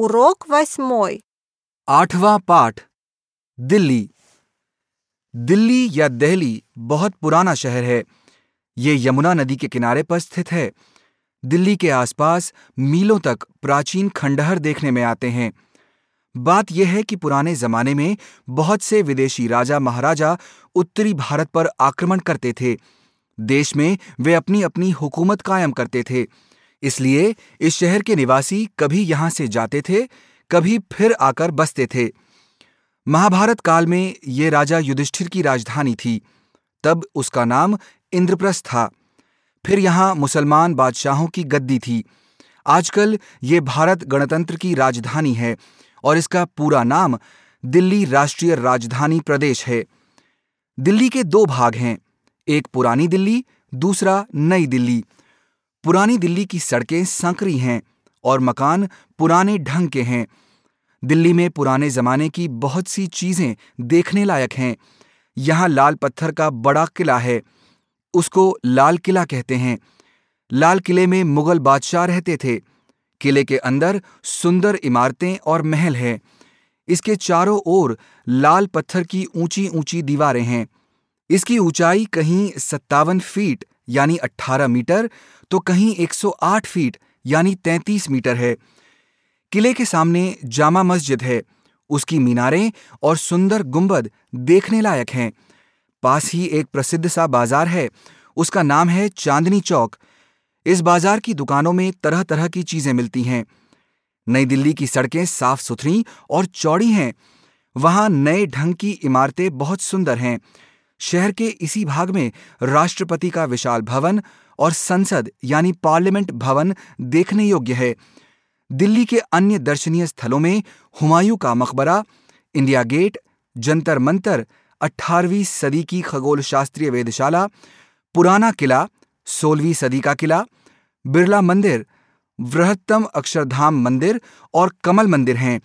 Урок восьмой. आठवां पाठ दिल्ली दिल्ली या दहली बहुत पुराना शहर है ये यमुना नदी के किनारे पर स्थित है दिल्ली के आसपास मीलों तक प्राचीन खंडहर देखने में आते हैं बात यह है कि पुराने जमाने में बहुत से विदेशी राजा महाराजा उत्तरी भारत पर आक्रमण करते थे देश में वे अपनी अपनी हुकूमत कायम करते थे इसलिए इस शहर के निवासी कभी यहाँ से जाते थे, कभी फिर आकर बसते थे। महाभारत काल में ये राजा युधिष्ठिर की राजधानी थी। तब उसका नाम इंद्रप्रस्थ था। फिर यहाँ मुसलमान बादशाहों की गद्दी थी। आजकल ये भारत गणतंत्र की राजधानी है और इसका पूरा नाम दिल्ली राष्ट्रीय राजधानी प्रदेश है। दिल्ली के दो भाग हैं, एक पुरानी दिल्ली, दूसरा नई दिल्ली। पुरानी दिल्ली की सड़कें संकरी हैं और मकान पुराने ढंग के हैं। दिल्ली में पुराने जमाने की बहुत सी चीज़ें देखने लायक हैं। यहाँ लाल पत्थर का बड़ा किला है। उसको लाल किला कहते हैं। लाल किले में मुगल बादशाह रहते थे। किले के अंदर सुंदर इमारतें और महल है। इसके चारों ओर लाल पत्थर की ऊँची ऊँची दीवारें हैं। इसकी ऊंचाई कहीं सत्तावन फीट यानी 18 मीटर तो कहीं 108 फीट, यानी 33 मीटर है। किले के सामने जामा मस्जिद है। उसकी मीनारें और सुंदर गुंबद देखने लायक हैं। पास ही एक प्रसिद्ध सा बाज़ार है। उसका नाम है चांदनी चौक। इस बाज़ार की दुकानों में तरह तरह की चीज़ें मिलती हैं। नई दिल्ली की सड़कें साफ़ सुथरी और चौड़ी हैं। वहाँ नए ढंग की इमारतें बहुत सुंदर हैं। शहर के इसी भाग में राष्ट्रपति का विशाल भवन और संसद यानी पार्लियामेंट भवन देखने योग्य है। दिल्ली के अन्य दर्शनीय स्थलों में हुमायूं का मकबरा, इंडिया गेट, जंतर मंतर 18वीं सदी की खगोल शास्त्रीय वेधशाला, पुराना किला 16वीं सदी का किला, बिरला मंदिर, बृहत्तम अक्षरधाम मंदिर और कमल मंदिर हैं।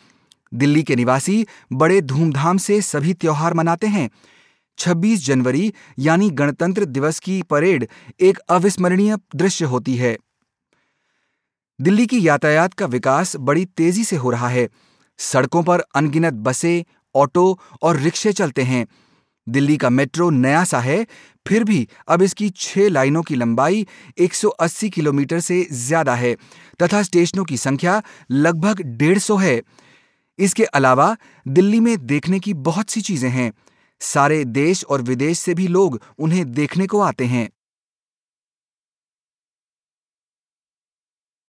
दिल्ली के निवासी बड़े धूमधाम से सभी त्योहार मनाते हैं। 26 जनवरी, यानी गणतंत्र दिवस की परेड, एक अविस्मरणीय दृश्य होती है। दिल्ली की यातायात का विकास बड़ी तेज़ी से हो रहा है। सड़कों पर अनगिनत बसें, ऑटो और रिक्शे चलते हैं। दिल्ली का मेट्रो नया सा है, फिर भी अब इसकी छह लाइनों की लंबाई 180 किलोमीटर से ज़्यादा है, तथा स्टेशनों की संख्या लगभग 150 है। इसके अलावा दिल्ली में देखने की बहुत सी चीज़ें हैं। सारे देश और विदेश से भी लोग उन्हें देखने को आते हैं।